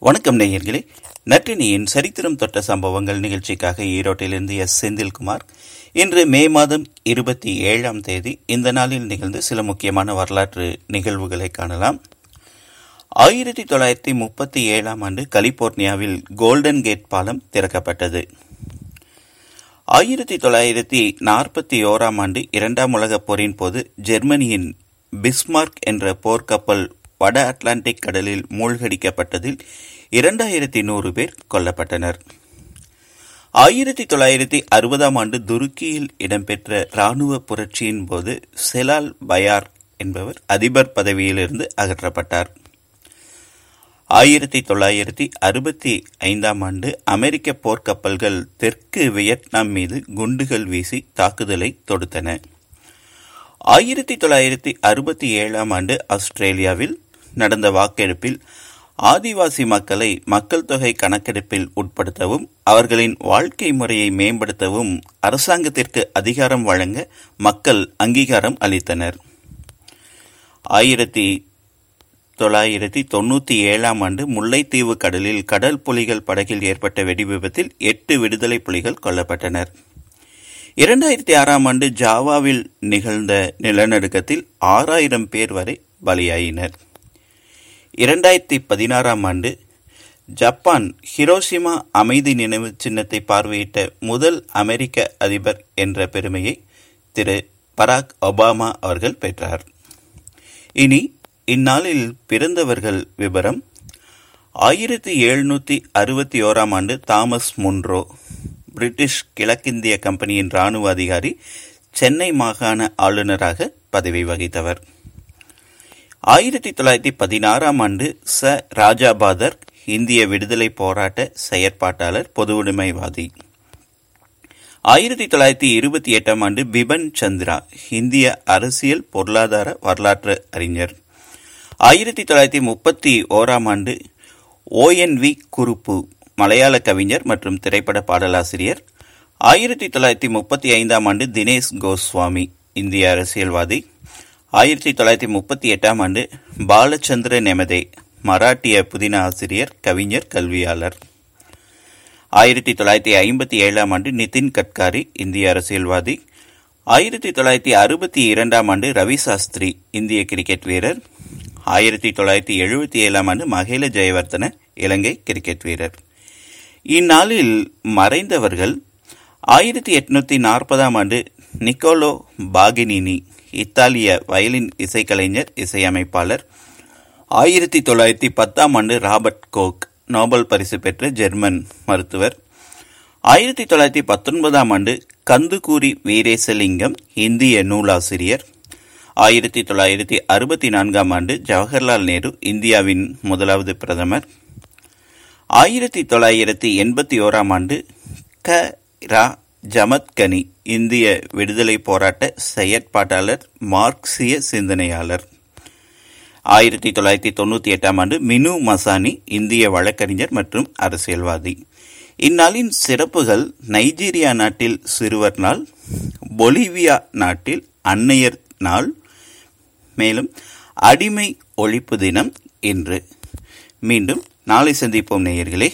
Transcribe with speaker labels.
Speaker 1: வணக்கம் நேயர்களே. நற்றினியின் சரித்திரம் தொட்ட சம்பவங்கள் நிகழ்ச்சிக்காக ஈரோட்டிலிருந்து எஸ் செந்தில்குமார் இன்று மே மாதம் இருபத்தி ஏழாம் தேதி இந்த நாளில் நிகழ்ந்து சில முக்கியமான வரலாற்று நிகழ்வுகளை காணலாம். ஆயிரத்தி தொள்ளாயிரத்தி முப்பத்தி ஏழாம் ஆண்டு கலிபோர்னியாவில் கோல்டன் கேட் பாலம் திறக்கப்பட்டது. ஆயிரத்தி தொள்ளாயிரத்தி நாற்பத்தி ஓராம் ஆண்டு இரண்டாம் உலகப் போரின் போது ஜெர்மனியின் பிஸ்மார்க் என்ற போர்க்கப்பல் வட அட்லாண்டிக் கடலில் மூழ்கடிக்கப்பட்டதில் இரண்டாயிரத்தி நூறு பேர் கொல்லப்பட்டனர். ஆயிரத்தி தொள்ளாயிரத்தி அறுபதாம் ஆண்டு துருக்கியில் இடம்பெற்ற இராணுவ புரட்சியின் போது செலால் பயார் என்பவர் அதிபர் பதவியிலிருந்து அகற்றப்பட்டார். ஆயிரத்தி தொள்ளாயிரத்தி அறுபத்தி ஐந்தாம் ஆண்டு அமெரிக்க போர்க்கப்பல்கள் தெற்கு வியட்நாம் மீது குண்டுகள் வீசி தாக்குதலை தொடுத்தன. ஆயிரத்தி தொள்ளாயிரத்தி அறுபத்தி ஏழாம் ஆண்டு ஆஸ்திரேலியாவில் நடந்த வாக்கெடுப்பில் ஆதிவாசி மக்களை மக்கள் தொகை கணக்கெடுப்பில் உட்படுத்தவும் அவர்களின் வாழ்க்கை முறையை மேம்படுத்தவும் அரசாங்கத்திற்கு அதிகாரம் வழங்க மக்கள் அங்கீகாரம் அளித்தனர். ஆயிரத்தி தொள்ளாயிரத்தி தொண்ணூற்றி ஏழாம் ஆண்டு முல்லைத்தீவு கடலில் கடல் புலிகள் படகில் ஏற்பட்ட வெடிவிபத்தில் எட்டு விடுதலை புலிகள் கொல்லப்பட்டனர். இரண்டாயிரத்தி ஆறாம் ஆண்டு ஜாவாவில் நிகழ்ந்த நிலநடுக்கத்தில் ஆறாயிரம் பேர் வரை பலியாயினர். இரண்டாயிரத்தி பதினாறாம் ஆண்டு ஜப்பான் ஹிரோஷிமா அமைதி நினைவு சின்னத்தை பார்வையிட்ட முதல் அமெரிக்க அதிபர் என்ற பெருமையை திரு பராக் ஒபாமா அவர்கள் பெற்றார். இனி இந்நாளில் பிறந்தவர்கள் விவரம் ஆயிரத்தி எழுநூற்றி அறுபத்தி ஓராம் ஆண்டு தாமஸ் முன்ரோ பிரிட்டிஷ் கிழக்கிந்திய கம்பெனியின் இராணுவ அதிகாரி சென்னை மாகாண ஆளுநராக பதவி வகித்தவர். ஆயிரத்தி தொள்ளாயிரத்தி பதினாறாம் ஆண்டு ச. ராஜாபாதர் இந்திய விடுதலை போராட்ட செயற்பாட்டாளர் பொதுவுடைமைவாதி. ஆயிரத்தி தொள்ளாயிரத்தி இருபத்தி எட்டாம் ஆண்டு பிபன் சந்திரா இந்திய அரசியல் பொருளாதார வரலாற்று அறிஞர். ஆயிரத்தி தொள்ளாயிரத்தி முப்பத்தி ஓராம் ஆண்டு ஓஎன்வி குறுப்பு மலையாள கவிஞர் மற்றும் திரைப்பட பாடலாசிரியர். ஆயிரத்தி தொள்ளாயிரத்தி முப்பத்தி ஐந்தாம் ஆண்டு தினேஷ் கோஸ்வாமி இந்திய அரசியல்வாதி. ஆயிரத்தி தொள்ளாயிரத்தி முப்பத்தி எட்டாம் ஆண்டு பாலச்சந்திர நெமதே மராட்டிய புதின ஆசிரியர் கவிஞர் கல்வியாளர். ஆயிரத்தி தொள்ளாயிரத்தி ஐம்பத்தி ஏழாம் ஆண்டு நிதின் கட்காரி இந்திய அரசியல்வாதி. ஆயிரத்தி தொள்ளாயிரத்தி அறுபத்தி இரண்டாம் ஆண்டு ரவி சாஸ்திரி இந்திய கிரிக்கெட் வீரர். ஆயிரத்தி தொள்ளாயிரத்தி எழுபத்தி ஏழாம் ஆண்டு மகேல ஜெயவர்த்தன இலங்கை கிரிக்கெட் வீரர். இந்நாளில் மறைந்தவர்கள் ஆயிரத்தி எட்நூத்தி நாற்பதாம் ஆண்டு நிக்கோலோ பாகினினி இத்தாலிய வயலின் இசைக்கலைஞர் இசையமைப்பாளர். ஆயிரத்தி தொள்ளாயிரத்தி பத்தாம் ஆண்டு ராபர்ட் கோக் நோபல் பரிசு பெற்ற ஜெர்மன் மருத்துவர். ஆயிரத்தி தொள்ளாயிரத்தி பத்தொன்பதாம் ஆண்டு கந்துக்கூரி வீரேசலிங்கம் இந்திய நூலாசிரியர். ஆயிரத்தி தொள்ளாயிரத்தி அறுபத்தி நான்காம் ஆண்டு ஜவஹர்லால் நேரு இந்தியாவின் முதலாவது பிரதமர். ஆயிரத்தி தொள்ளாயிரத்தி எண்பத்தி ஓராம் ஆண்டு க. ரா. ஜமத்கனி இந்திய விடுதலை போராட்ட செயற்பாட்டாளர் மார்க்சிய சிந்தனையாளர். ஆயிரத்தி தொள்ளாயிரத்தி தொண்ணூற்றி எட்டாம் ஆண்டு மினு மசானி இந்திய வழக்கறிஞர் மற்றும் அரசியல்வாதி. இந்நாளின் சிறப்புகள் நைஜீரியா நாட்டில் சிறுவர் நாள் பொலிவியா நாட்டில் அன்னையர் நாள் மேலும் அடிமை ஒழிப்பு தினம் இன்று. மீண்டும் நாளை சந்திப்போம் நேயர்களே.